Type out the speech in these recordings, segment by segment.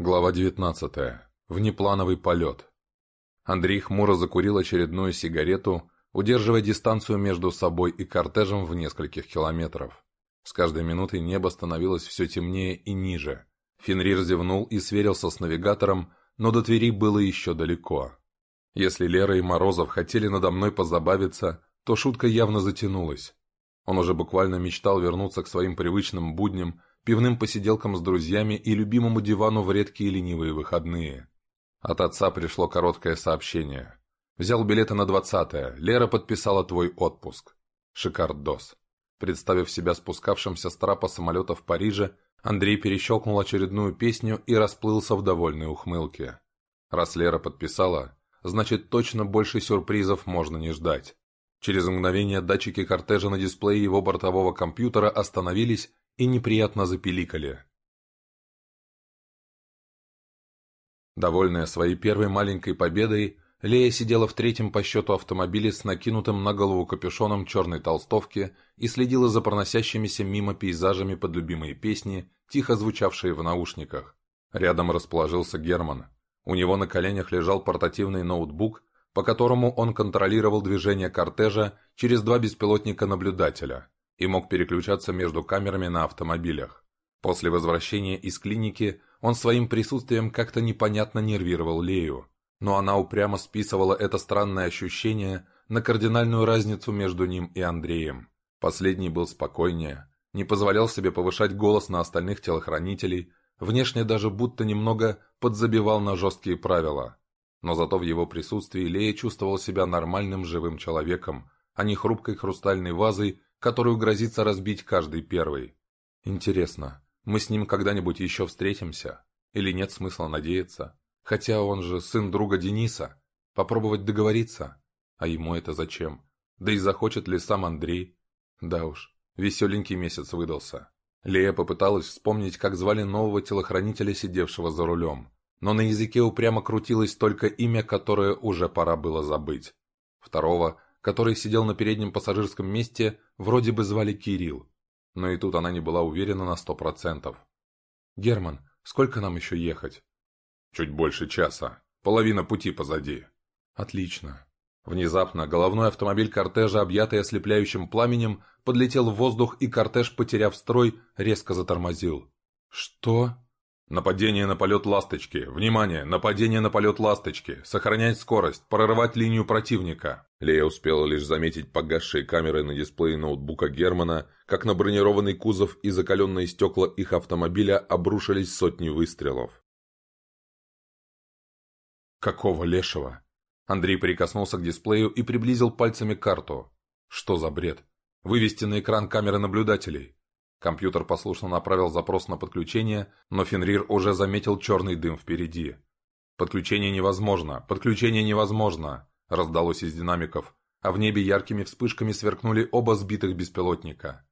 Глава 19. Внеплановый полет. Андрей хмуро закурил очередную сигарету, удерживая дистанцию между собой и кортежем в нескольких километров. С каждой минутой небо становилось все темнее и ниже. Фенрир зевнул и сверился с навигатором, но до Твери было еще далеко. Если Лера и Морозов хотели надо мной позабавиться, то шутка явно затянулась. Он уже буквально мечтал вернуться к своим привычным будням, пивным посиделкам с друзьями и любимому дивану в редкие ленивые выходные. От отца пришло короткое сообщение. Взял билеты на двадцатое. Лера подписала твой отпуск. Шикардос. Представив себя спускавшимся с трапа самолета в Париже, Андрей перещелкнул очередную песню и расплылся в довольной ухмылке. Раз Лера подписала, значит точно больше сюрпризов можно не ждать. Через мгновение датчики кортежа на дисплее его бортового компьютера остановились и неприятно запиликали. Довольная своей первой маленькой победой, Лея сидела в третьем по счету автомобиле с накинутым на голову капюшоном черной толстовки и следила за проносящимися мимо пейзажами под любимые песни, тихо звучавшие в наушниках. Рядом расположился Герман. У него на коленях лежал портативный ноутбук, по которому он контролировал движение кортежа через два беспилотника наблюдателя и мог переключаться между камерами на автомобилях. После возвращения из клиники он своим присутствием как-то непонятно нервировал Лею, но она упрямо списывала это странное ощущение на кардинальную разницу между ним и Андреем. Последний был спокойнее, не позволял себе повышать голос на остальных телохранителей, внешне даже будто немного подзабивал на жесткие правила. Но зато в его присутствии Лея чувствовал себя нормальным живым человеком, а не хрупкой хрустальной вазой, которую грозится разбить каждый первый. Интересно, мы с ним когда-нибудь еще встретимся? Или нет смысла надеяться? Хотя он же сын друга Дениса. Попробовать договориться? А ему это зачем? Да и захочет ли сам Андрей? Да уж, веселенький месяц выдался. Лея попыталась вспомнить, как звали нового телохранителя, сидевшего за рулем. Но на языке упрямо крутилось только имя, которое уже пора было забыть. Второго который сидел на переднем пассажирском месте, вроде бы звали Кирилл. Но и тут она не была уверена на сто процентов. «Герман, сколько нам еще ехать?» «Чуть больше часа. Половина пути позади». «Отлично». Внезапно головной автомобиль кортежа, объятый ослепляющим пламенем, подлетел в воздух, и кортеж, потеряв строй, резко затормозил. «Что?» «Нападение на полет «Ласточки». Внимание! Нападение на полет «Ласточки». Сохранять скорость. Прорывать линию противника». Лея успела лишь заметить погасшие камеры на дисплее ноутбука Германа, как на бронированный кузов и закаленные стекла их автомобиля обрушились сотни выстрелов. «Какого лешего?» Андрей прикоснулся к дисплею и приблизил пальцами карту. «Что за бред? Вывести на экран камеры наблюдателей. Компьютер послушно направил запрос на подключение, но Фенрир уже заметил черный дым впереди. «Подключение невозможно! Подключение невозможно!» – раздалось из динамиков, а в небе яркими вспышками сверкнули оба сбитых беспилотника.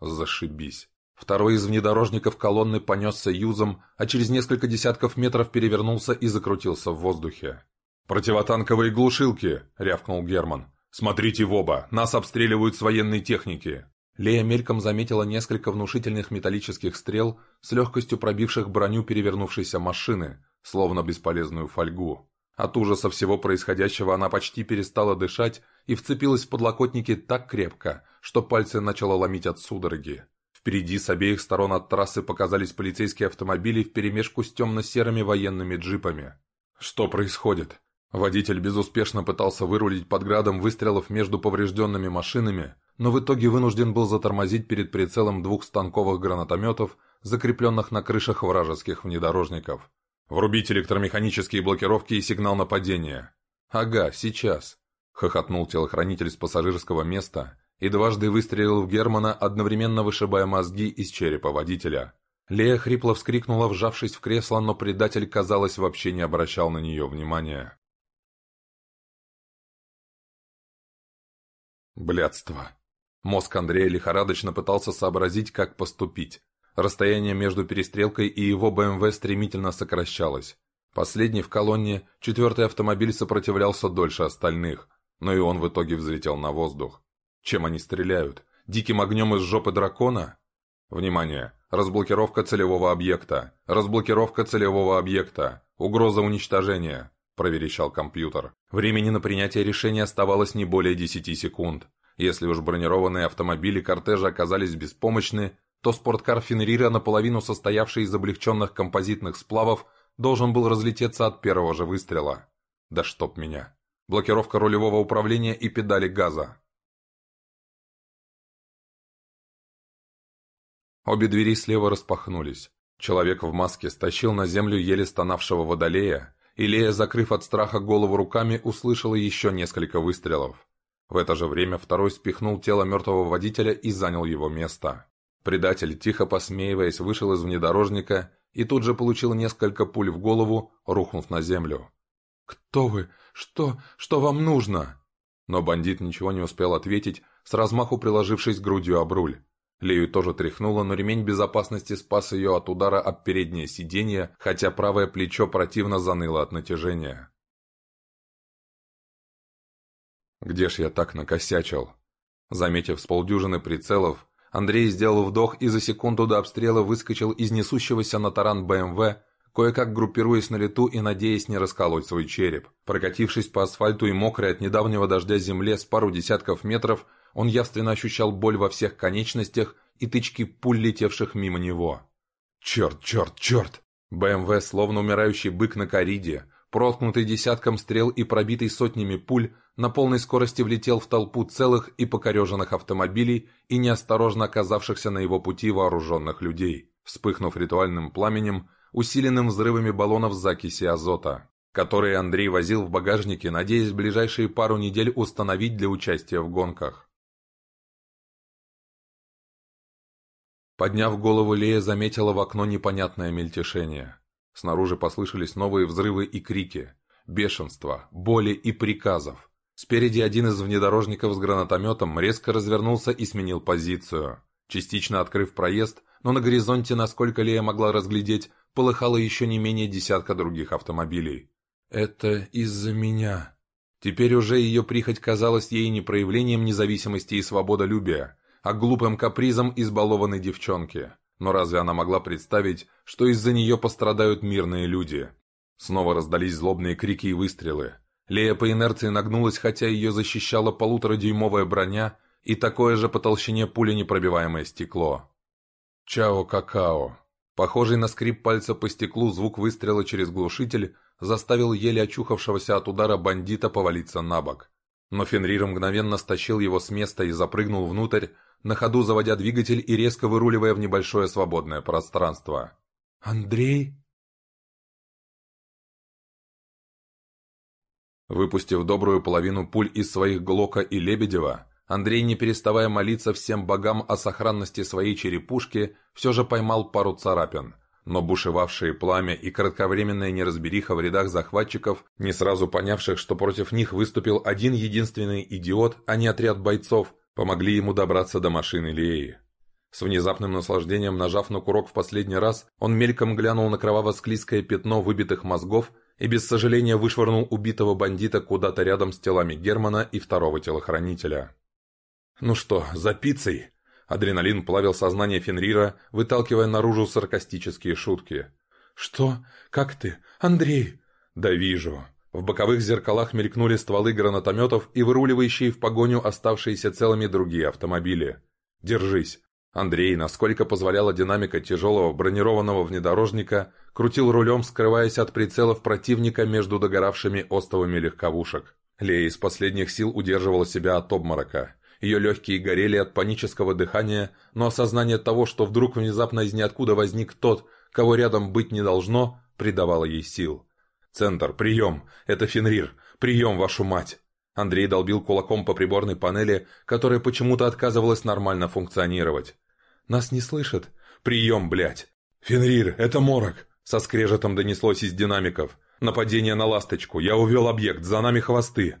Зашибись. Второй из внедорожников колонны понесся юзом, а через несколько десятков метров перевернулся и закрутился в воздухе. «Противотанковые глушилки!» — рявкнул Герман. «Смотрите в оба! Нас обстреливают с военной техники!» Лея мельком заметила несколько внушительных металлических стрел, с легкостью пробивших броню перевернувшейся машины, словно бесполезную фольгу. От ужаса всего происходящего она почти перестала дышать и вцепилась в подлокотники так крепко, что пальцы начало ломить от судороги. Впереди с обеих сторон от трассы показались полицейские автомобили вперемешку с темно-серыми военными джипами. «Что происходит?» Водитель безуспешно пытался вырулить под градом выстрелов между поврежденными машинами, но в итоге вынужден был затормозить перед прицелом двух станковых гранатометов, закрепленных на крышах вражеских внедорожников. «Врубить электромеханические блокировки и сигнал нападения». «Ага, сейчас», — хохотнул телохранитель с пассажирского места и дважды выстрелил в Германа, одновременно вышибая мозги из черепа водителя. Лея хрипло вскрикнула, вжавшись в кресло, но предатель, казалось, вообще не обращал на нее внимания. Блядство. Мозг Андрея лихорадочно пытался сообразить, как поступить. Расстояние между перестрелкой и его БМВ стремительно сокращалось. Последний в колонне, четвертый автомобиль сопротивлялся дольше остальных, но и он в итоге взлетел на воздух. Чем они стреляют? Диким огнем из жопы дракона? Внимание! Разблокировка целевого объекта. Разблокировка целевого объекта. Угроза уничтожения», – проверещал компьютер. Времени на принятие решения оставалось не более 10 секунд. Если уж бронированные автомобили кортежа оказались беспомощны, то спорткар Фенрира, наполовину состоявший из облегченных композитных сплавов, должен был разлететься от первого же выстрела. Да чтоб меня. Блокировка рулевого управления и педали газа. Обе двери слева распахнулись. Человек в маске стащил на землю еле стонавшего водолея, и Лея, закрыв от страха голову руками, услышала еще несколько выстрелов. В это же время второй спихнул тело мертвого водителя и занял его место. Предатель, тихо посмеиваясь, вышел из внедорожника и тут же получил несколько пуль в голову, рухнув на землю. «Кто вы? Что? Что вам нужно?» Но бандит ничего не успел ответить, с размаху приложившись грудью об руль. Лею тоже тряхнуло, но ремень безопасности спас ее от удара об переднее сиденье, хотя правое плечо противно заныло от натяжения. «Где ж я так накосячил?» Заметив с полдюжины прицелов, Андрей сделал вдох и за секунду до обстрела выскочил из несущегося на таран БМВ, кое-как группируясь на лету и надеясь не расколоть свой череп. Прокатившись по асфальту и мокрой от недавнего дождя земле с пару десятков метров, он явственно ощущал боль во всех конечностях и тычки пуль, летевших мимо него. «Черт, черт, черт!» БМВ, словно умирающий бык на кориде, проткнутый десятком стрел и пробитый сотнями пуль, на полной скорости влетел в толпу целых и покореженных автомобилей и неосторожно оказавшихся на его пути вооруженных людей, вспыхнув ритуальным пламенем, усиленным взрывами баллонов закиси азота, которые Андрей возил в багажнике, надеясь в ближайшие пару недель установить для участия в гонках. Подняв голову, Лея заметила в окно непонятное мельтешение. Снаружи послышались новые взрывы и крики, бешенства, боли и приказов. Спереди один из внедорожников с гранатометом резко развернулся и сменил позицию. Частично открыв проезд, но на горизонте, насколько Лея могла разглядеть, полыхало еще не менее десятка других автомобилей. «Это из-за меня». Теперь уже ее прихоть казалась ей не проявлением независимости и свободолюбия, а глупым капризом избалованной девчонки. Но разве она могла представить, что из-за нее пострадают мирные люди? Снова раздались злобные крики и выстрелы. Лея по инерции нагнулась, хотя ее защищала полуторадюймовая броня и такое же по толщине пули непробиваемое стекло. «Чао-какао». Похожий на скрип пальца по стеклу звук выстрела через глушитель заставил еле очухавшегося от удара бандита повалиться на бок. Но Фенрир мгновенно стащил его с места и запрыгнул внутрь, на ходу заводя двигатель и резко выруливая в небольшое свободное пространство. «Андрей?» Выпустив добрую половину пуль из своих Глока и Лебедева, Андрей, не переставая молиться всем богам о сохранности своей черепушки, все же поймал пару царапин. Но бушевавшие пламя и кратковременная неразбериха в рядах захватчиков, не сразу понявших, что против них выступил один единственный идиот, а не отряд бойцов, помогли ему добраться до машины Леи. С внезапным наслаждением нажав на курок в последний раз, он мельком глянул на кроваво-склизкое пятно выбитых мозгов и без сожаления вышвырнул убитого бандита куда-то рядом с телами Германа и второго телохранителя. «Ну что, за пиццей?» Адреналин плавил сознание Фенрира, выталкивая наружу саркастические шутки. «Что? Как ты? Андрей?» «Да вижу. В боковых зеркалах мелькнули стволы гранатометов и выруливающие в погоню оставшиеся целыми другие автомобили. «Держись!» Андрей, насколько позволяла динамика тяжелого бронированного внедорожника, крутил рулем, скрываясь от прицелов противника между догоравшими остовами легковушек. Лея из последних сил удерживала себя от обморока. Ее легкие горели от панического дыхания, но осознание того, что вдруг внезапно из ниоткуда возник тот, кого рядом быть не должно, придавало ей сил. «Центр, прием! Это Фенрир! Прием, вашу мать!» Андрей долбил кулаком по приборной панели, которая почему-то отказывалась нормально функционировать. «Нас не слышат? Прием, блядь!» «Фенрир, это морок!» Со скрежетом донеслось из динамиков. «Нападение на ласточку! Я увел объект, за нами хвосты!»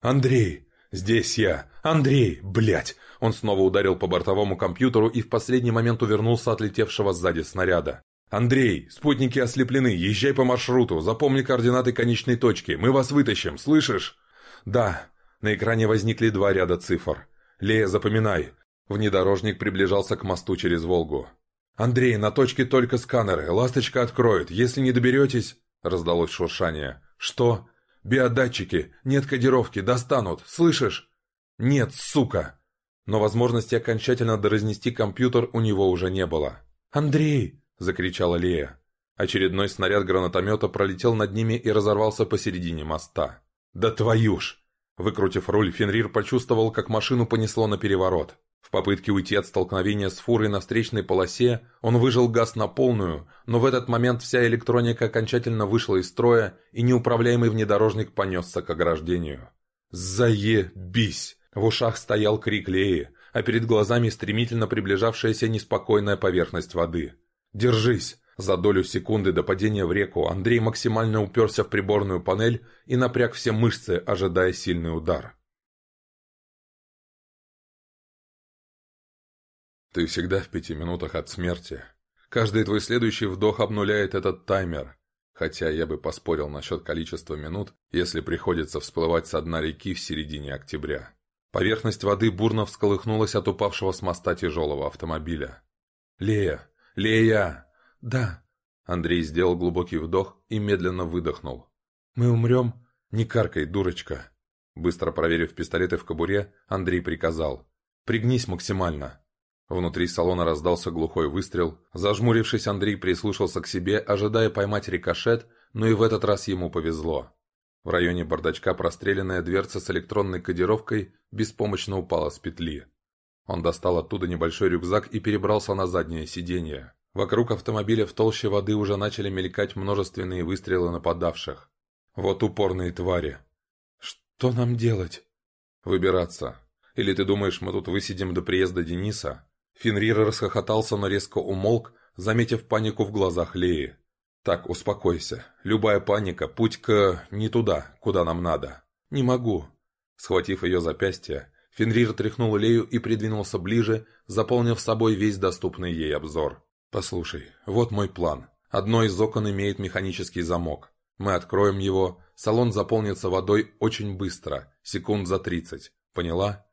«Андрей! Здесь я! Андрей! Блядь!» Он снова ударил по бортовому компьютеру и в последний момент увернулся от летевшего сзади снаряда. «Андрей, спутники ослеплены, езжай по маршруту, запомни координаты конечной точки, мы вас вытащим, слышишь?» «Да». На экране возникли два ряда цифр. «Лея, запоминай». Внедорожник приближался к мосту через Волгу. «Андрей, на точке только сканеры. Ласточка откроет. Если не доберетесь...» Раздалось шуршание. «Что?» «Биодатчики. Нет кодировки. Достанут. Слышишь?» «Нет, сука!» Но возможности окончательно доразнести компьютер у него уже не было. «Андрей!» — закричала Лея. Очередной снаряд гранатомета пролетел над ними и разорвался посередине моста. «Да твою ж!» Выкрутив руль, Фенрир почувствовал, как машину понесло на переворот. В попытке уйти от столкновения с фурой на встречной полосе, он выжил газ на полную, но в этот момент вся электроника окончательно вышла из строя, и неуправляемый внедорожник понесся к ограждению. «Заебись!» В ушах стоял крик Леи, а перед глазами стремительно приближавшаяся неспокойная поверхность воды. «Держись!» За долю секунды до падения в реку Андрей максимально уперся в приборную панель и напряг все мышцы, ожидая сильный удар. Ты всегда в пяти минутах от смерти. Каждый твой следующий вдох обнуляет этот таймер. Хотя я бы поспорил насчет количества минут, если приходится всплывать со дна реки в середине октября. Поверхность воды бурно всколыхнулась от упавшего с моста тяжелого автомобиля. «Лея! Лея!» «Да». Андрей сделал глубокий вдох и медленно выдохнул. «Мы умрем?» «Не каркай, дурочка!» Быстро проверив пистолеты в кобуре, Андрей приказал. «Пригнись максимально!» Внутри салона раздался глухой выстрел. Зажмурившись, Андрей прислушался к себе, ожидая поймать рикошет, но и в этот раз ему повезло. В районе бардачка простреленная дверца с электронной кодировкой беспомощно упала с петли. Он достал оттуда небольшой рюкзак и перебрался на заднее сиденье. Вокруг автомобиля в толще воды уже начали мелькать множественные выстрелы нападавших. Вот упорные твари. Что нам делать? Выбираться. Или ты думаешь, мы тут высидим до приезда Дениса? Фенрир расхохотался, но резко умолк, заметив панику в глазах Леи. «Так, успокойся. Любая паника – путь к... не туда, куда нам надо. Не могу». Схватив ее запястье, Фенрир тряхнул Лею и придвинулся ближе, заполнив собой весь доступный ей обзор. «Послушай, вот мой план. Одно из окон имеет механический замок. Мы откроем его, салон заполнится водой очень быстро, секунд за тридцать. Поняла?»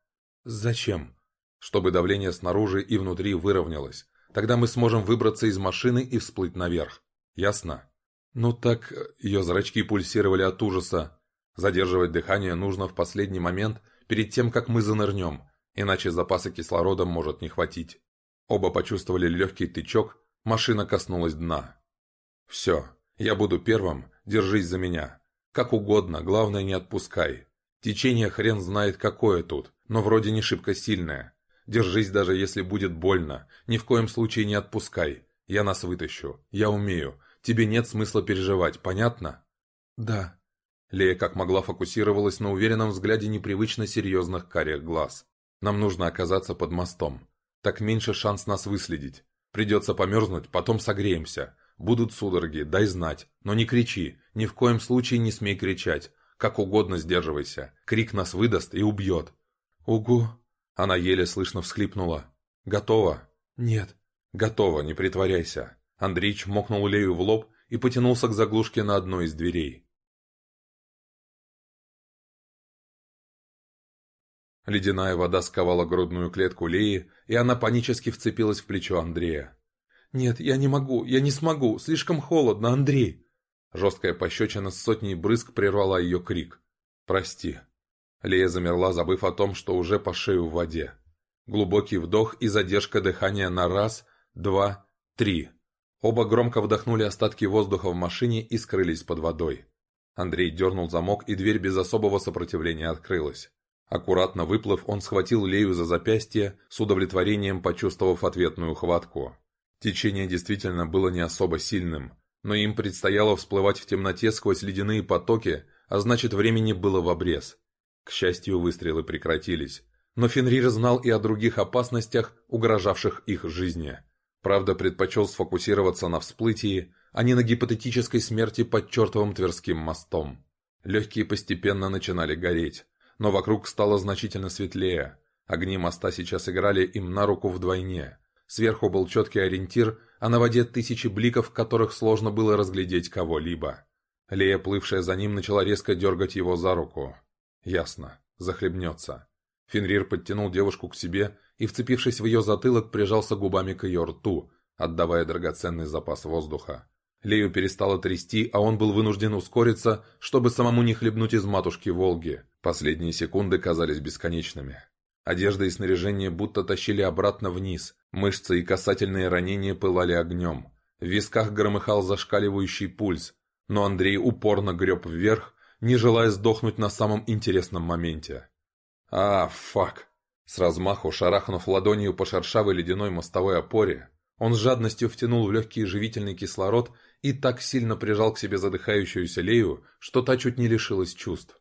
«Зачем?» «Чтобы давление снаружи и внутри выровнялось. Тогда мы сможем выбраться из машины и всплыть наверх. Ясно? Ну так, э, ее зрачки пульсировали от ужаса. Задерживать дыхание нужно в последний момент, перед тем, как мы занырнем, иначе запаса кислорода может не хватить. Оба почувствовали легкий тычок, машина коснулась дна. «Все, я буду первым, держись за меня. Как угодно, главное не отпускай. Течение хрен знает какое тут, но вроде не шибко сильное. Держись даже если будет больно, ни в коем случае не отпускай. Я нас вытащу. Я умею. Тебе нет смысла переживать, понятно?» «Да». Лея как могла фокусировалась на уверенном взгляде непривычно серьезных карих глаз. «Нам нужно оказаться под мостом. Так меньше шанс нас выследить. Придется померзнуть, потом согреемся. Будут судороги, дай знать. Но не кричи. Ни в коем случае не смей кричать. Как угодно сдерживайся. Крик нас выдаст и убьет». «Угу». Она еле слышно всхлипнула. «Готово?» «Нет». «Готово, не притворяйся». Андрей мокнул Лею в лоб и потянулся к заглушке на одной из дверей. Ледяная вода сковала грудную клетку Леи, и она панически вцепилась в плечо Андрея. «Нет, я не могу, я не смогу, слишком холодно, Андрей!» Жесткая пощечина с сотней брызг прервала ее крик. «Прости». Лея замерла, забыв о том, что уже по шею в воде. Глубокий вдох и задержка дыхания на раз, два, три. Оба громко вдохнули остатки воздуха в машине и скрылись под водой. Андрей дернул замок, и дверь без особого сопротивления открылась. Аккуратно выплыв, он схватил Лею за запястье, с удовлетворением почувствовав ответную хватку. Течение действительно было не особо сильным, но им предстояло всплывать в темноте сквозь ледяные потоки, а значит времени было в обрез. К счастью, выстрелы прекратились. Но Фенрир знал и о других опасностях, угрожавших их жизни. Правда, предпочел сфокусироваться на всплытии, а не на гипотетической смерти под чертовым Тверским мостом. Легкие постепенно начинали гореть, но вокруг стало значительно светлее. Огни моста сейчас играли им на руку вдвойне. Сверху был четкий ориентир, а на воде тысячи бликов, которых сложно было разглядеть кого-либо. Лея, плывшая за ним, начала резко дергать его за руку. Ясно, захлебнется. Фенрир подтянул девушку к себе и, вцепившись в ее затылок, прижался губами к ее рту, отдавая драгоценный запас воздуха. Лею перестало трясти, а он был вынужден ускориться, чтобы самому не хлебнуть из матушки Волги. Последние секунды казались бесконечными. Одежда и снаряжение будто тащили обратно вниз, мышцы и касательные ранения пылали огнем. В висках громыхал зашкаливающий пульс, но Андрей упорно греб вверх, не желая сдохнуть на самом интересном моменте. А, фак. С размаху, шарахнув ладонью по шершавой ледяной мостовой опоре, он с жадностью втянул в легкий живительный кислород и так сильно прижал к себе задыхающуюся Лею, что та чуть не лишилась чувств.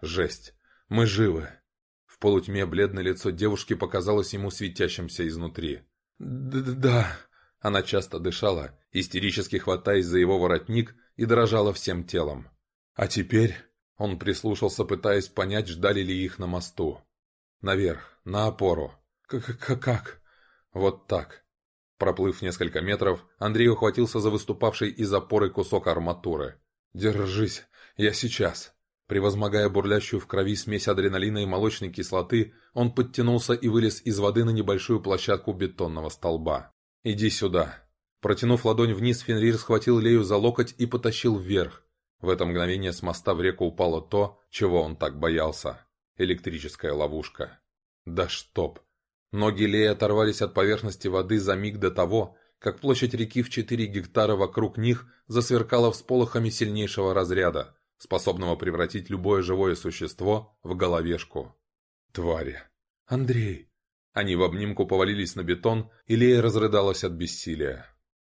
Жесть. Мы живы. В полутьме бледное лицо девушки показалось ему светящимся изнутри. «Да...» Она часто дышала, истерически хватаясь за его воротник, и дрожала всем телом. «А теперь...» Он прислушался, пытаясь понять, ждали ли их на мосту. «Наверх, на опору. К-к-как?» «Вот так. Проплыв несколько метров, Андрей ухватился за выступавший из опоры кусок арматуры. «Держись, я сейчас!» Превозмогая бурлящую в крови смесь адреналина и молочной кислоты, он подтянулся и вылез из воды на небольшую площадку бетонного столба. «Иди сюда!» Протянув ладонь вниз, Фенрир схватил Лею за локоть и потащил вверх. В это мгновение с моста в реку упало то, чего он так боялся. Электрическая ловушка. Да чтоб! Ноги Леи оторвались от поверхности воды за миг до того, как площадь реки в 4 гектара вокруг них засверкала всполохами сильнейшего разряда, способного превратить любое живое существо в головешку. Твари. Андрей. Они в обнимку повалились на бетон, и Лея разрыдалась от бессилия.